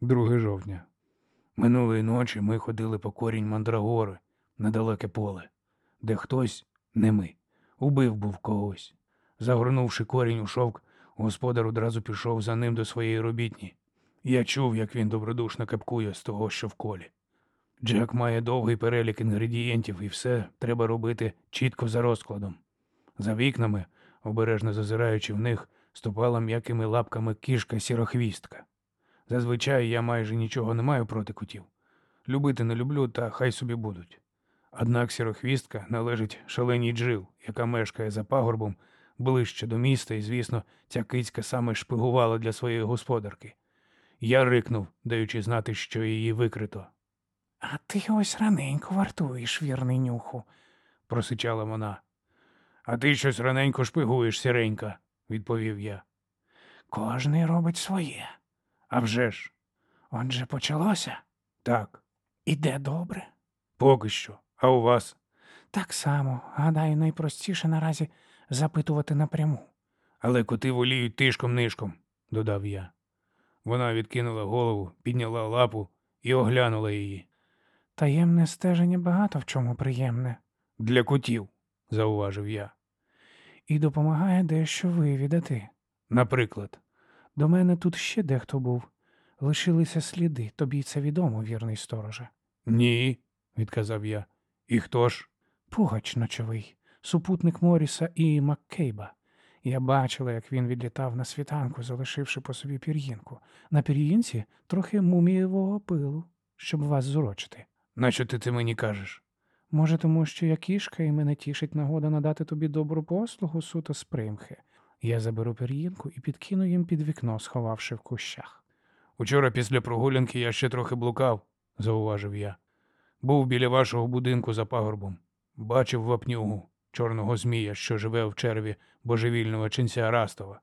2 жовтня. Минулої ночі ми ходили по корінь мандрагори на далеке поле, де хтось, не ми, убив був когось. Загорнувши корінь у шовк, господар одразу пішов за ним до своєї робітні. Я чув, як він добродушно капкує з того, що в колі. Джек має довгий перелік інгредієнтів, і все треба робити чітко за розкладом. За вікнами, обережно зазираючи в них, ступала м'якими лапками кішка сірохвістка. Зазвичай я майже нічого не маю проти котів. Любити не люблю, та хай собі будуть. Однак сірохвістка належить шаленій джил, яка мешкає за пагорбом ближче до міста, і, звісно, ця кицька саме шпигувала для своєї господарки. Я рикнув, даючи знати, що її викрито. А ти ось раненько вартуєш, вірний нюху. просичала вона. А ти щось раненько шпигуєш, сіренька, відповів я. Кожний робить своє. А вже ж, Отже, почалося. так, Іде добре. поки що. А у вас? Так само, гадаю, найпростіше наразі запитувати напряму. Але коти воліють тишком-нишком, додав я. Вона відкинула голову, підняла лапу і оглянула її. Таємне стеження багато в чому приємне, Для котів, зауважив я. і допомагає дещо вивідати. Наприклад, До мене тут ще дехто був. Лишилися сліди, тобі це відомо, вірний стороже. ні, відказав я. І хто ж? Пугач ночовий, супутник Моріса і Маккейба. Я бачила, як він відлітав на світанку, залишивши по собі пір'їнку. На пір'їнці трохи мумієвого пилу, щоб вас зурочити. Нащо ти це мені кажеш? Може, тому що я кішка і мене тішить нагода надати тобі добру послугу суто з примхи. Я заберу пір'їнку і підкину їм під вікно, сховавши в кущах. Учора після прогулянки я ще трохи блукав, зауважив я. Був біля вашого будинку за пагорбом. Бачив вапнюгу, чорного змія, що живе в черві божевільного ченця Растова.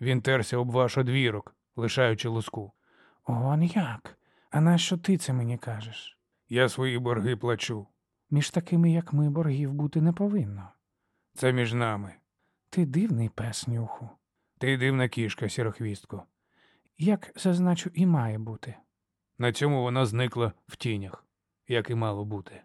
Він терся об ваш одвірок, лишаючи луску. Он як? А нащо ти це мені кажеш? Я свої борги плачу. Між такими, як ми, боргів бути не повинно. Це між нами. Ти дивний пес нюху. Ти дивна кішка, сірохвістку. Як зазначу, і має бути. На цьому вона зникла в тінях, як і мало бути.